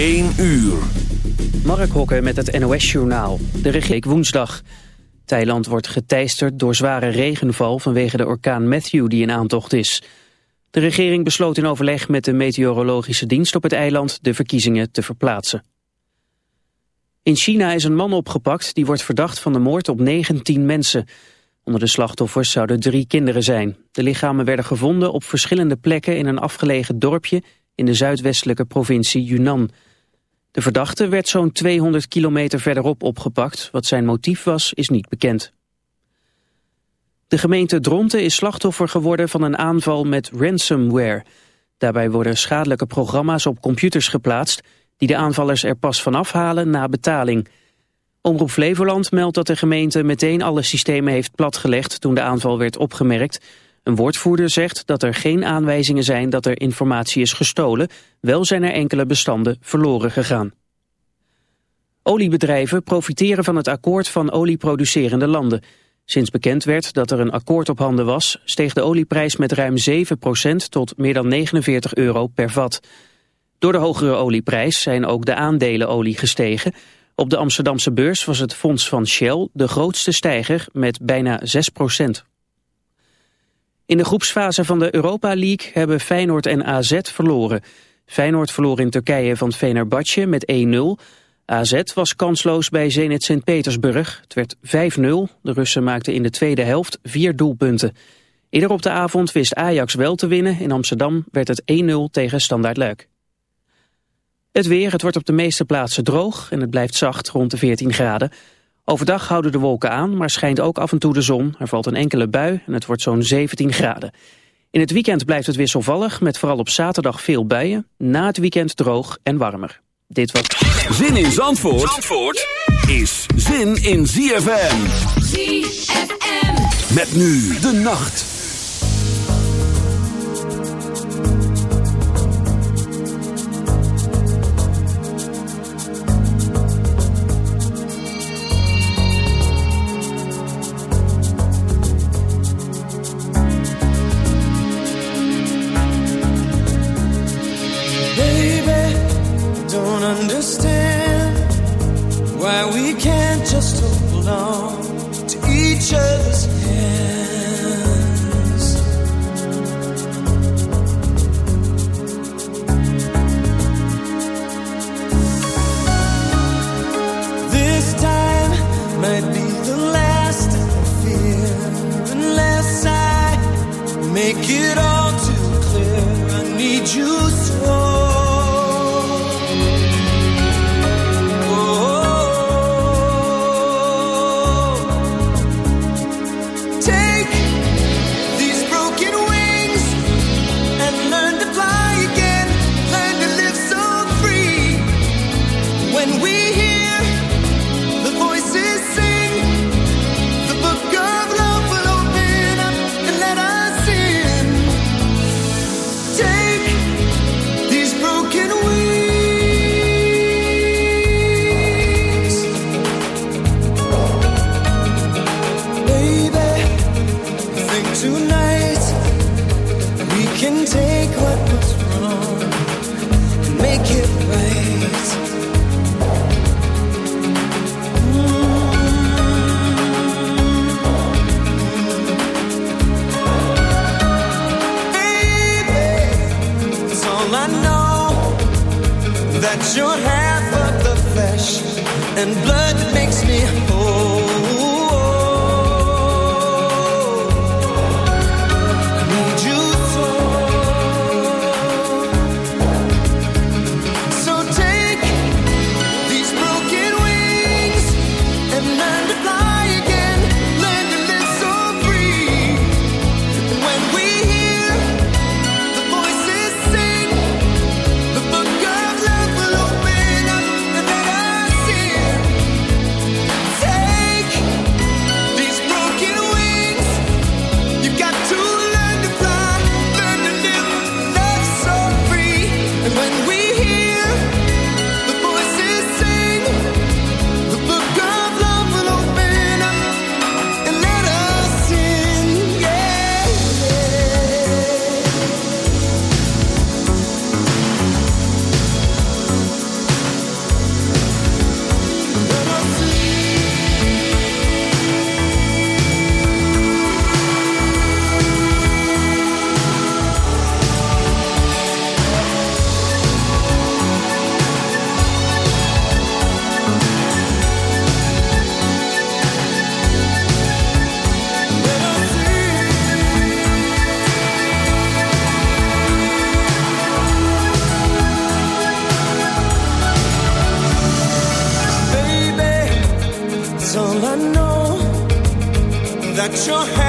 1 uur. Mark Hokke met het NOS-journaal. De regering woensdag. Thailand wordt geteisterd door zware regenval vanwege de orkaan Matthew die in aantocht is. De regering besloot in overleg met de meteorologische dienst op het eiland de verkiezingen te verplaatsen. In China is een man opgepakt die wordt verdacht van de moord op 19 mensen. Onder de slachtoffers zouden drie kinderen zijn. De lichamen werden gevonden op verschillende plekken in een afgelegen dorpje in de zuidwestelijke provincie Yunnan. De verdachte werd zo'n 200 kilometer verderop opgepakt. Wat zijn motief was, is niet bekend. De gemeente Dronten is slachtoffer geworden van een aanval met ransomware. Daarbij worden schadelijke programma's op computers geplaatst... die de aanvallers er pas van afhalen na betaling. Omroep Flevoland meldt dat de gemeente meteen alle systemen heeft platgelegd... toen de aanval werd opgemerkt... Een woordvoerder zegt dat er geen aanwijzingen zijn dat er informatie is gestolen. Wel zijn er enkele bestanden verloren gegaan. Oliebedrijven profiteren van het akkoord van olieproducerende landen. Sinds bekend werd dat er een akkoord op handen was... steeg de olieprijs met ruim 7% tot meer dan 49 euro per vat. Door de hogere olieprijs zijn ook de aandelen olie gestegen. Op de Amsterdamse beurs was het fonds van Shell de grootste stijger met bijna 6 in de groepsfase van de Europa League hebben Feyenoord en AZ verloren. Feyenoord verloor in Turkije van Fenerbahce met 1-0. AZ was kansloos bij Zenit Sint-Petersburg. Het werd 5-0. De Russen maakten in de tweede helft vier doelpunten. Eerder op de avond wist Ajax wel te winnen. In Amsterdam werd het 1-0 tegen Standaard Luik. Het weer, het wordt op de meeste plaatsen droog en het blijft zacht rond de 14 graden. Overdag houden de wolken aan, maar schijnt ook af en toe de zon. Er valt een enkele bui en het wordt zo'n 17 graden. In het weekend blijft het wisselvallig, met vooral op zaterdag veel buien. Na het weekend droog en warmer. Dit was... Zin in Zandvoort, Zandvoort is zin in ZFM. ZFM. Met nu de nacht.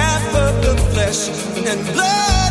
Half of the flesh and blood.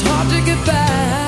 It's hard to get by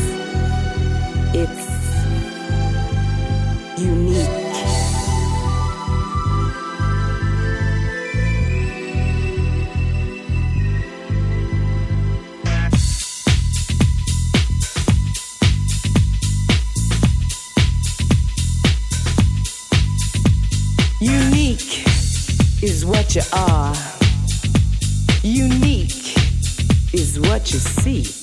you see.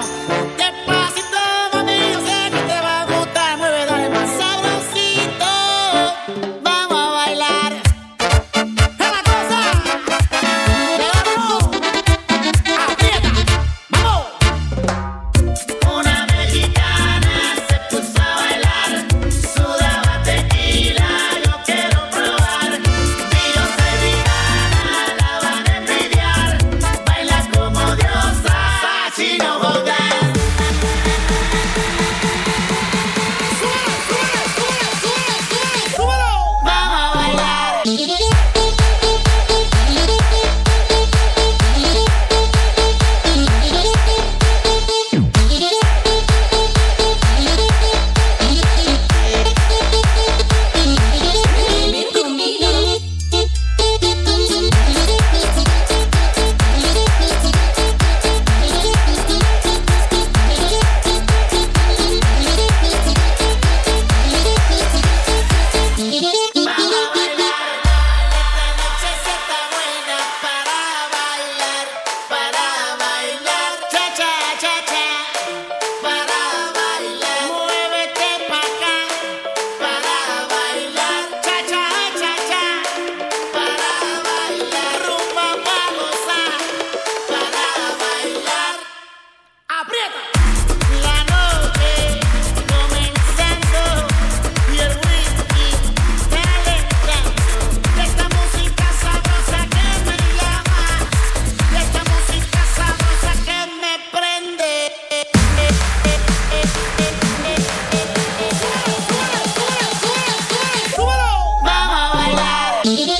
off. Flash.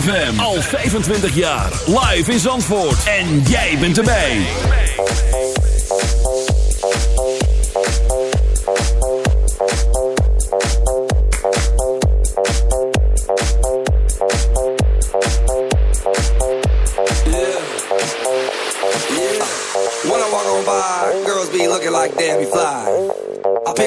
ZFM. Al 25 jaar. Live in Zandvoort. En jij bent erbij. When I walk on by, girls be looking like Debbie Fly.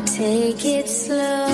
Take it slow,